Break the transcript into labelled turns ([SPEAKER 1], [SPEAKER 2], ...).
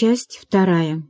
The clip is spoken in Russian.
[SPEAKER 1] Часть вторая.